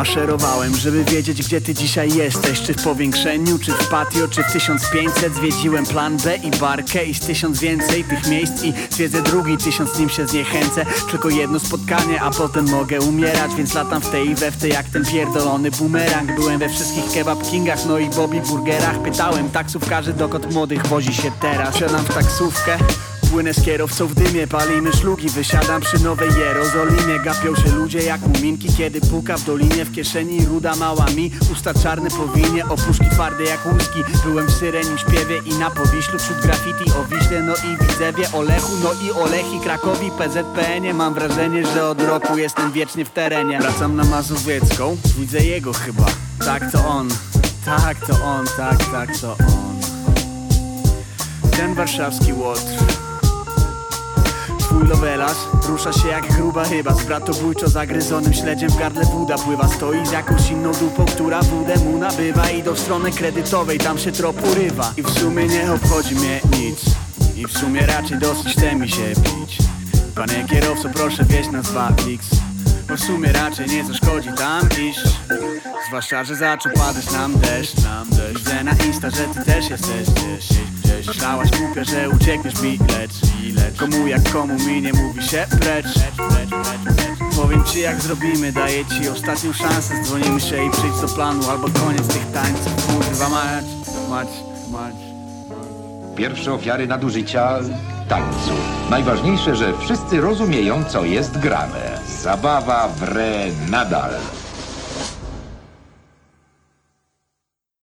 Maszerowałem, żeby wiedzieć gdzie ty dzisiaj jesteś. Czy w powiększeniu, czy w patio, czy w 1500 Zwiedziłem plan B i barkę i z tysiąc więcej tych miejsc. I zwiedzę drugi tysiąc, nim się zniechęcę. Tylko jedno spotkanie, a potem mogę umierać. Więc latam w tej i we w tej jak ten pierdolony bumerang. Byłem we wszystkich kebab kingach, no i Bobby burgerach. Pytałem taksówkarzy dokąd młodych wozi się teraz. Siadam w taksówkę Płynę z kierowcą w dymie, palimy szlugi Wysiadam przy Nowej Jerozolimie. Gapią się ludzie jak muminki Kiedy puka w dolinie. W kieszeni ruda mała mi Usta czarne powinie, opuszki twarde jak łuski Byłem w syrenim śpiewie i na Powiślu Wśród graffiti o Wiśle, no i Widzewie Olechu, no i Olechi, Krakowi, PZPN-ie Mam wrażenie, że od roku jestem wiecznie w terenie. Wracam na Mazowiecką, widzę jego chyba. Tak to on, tak to on, tak, tak to on. Ten warszawski łotr Twój lovelas rusza się jak gruba chyba Z bratobójczo zagryzonym śledziem. W gardle woda pływa Stoi z jakąś inną dupą, która wódę mu nabywa. Idą w stronę kredytowej, tam się trop urywa. I w sumie nie obchodzi mnie nic. I w sumie raczej dosyć chce mi się pić. Panie kierowco proszę wieź nas w Bo w sumie raczej nie zaszkodzi tam iść Zwłaszcza, że zaczął padać nam deszcz, nam deszcz. Widzę na Insta, że ty też jesteś gdzieś, gdzieś. Myślałaś głupia, że uciekniesz mi, lecz, lecz Komu jak komu mi nie mówi się precz. Powiem ci jak zrobimy, daję ci ostatnią szansę. Dzwonimy się i przyjdź do planu, albo koniec tych tańców. Kurwa mać, mać, mać. Pierwsze ofiary nadużycia tańcu. Najważniejsze, że wszyscy rozumieją, co jest grane. Zabawa wre nadal.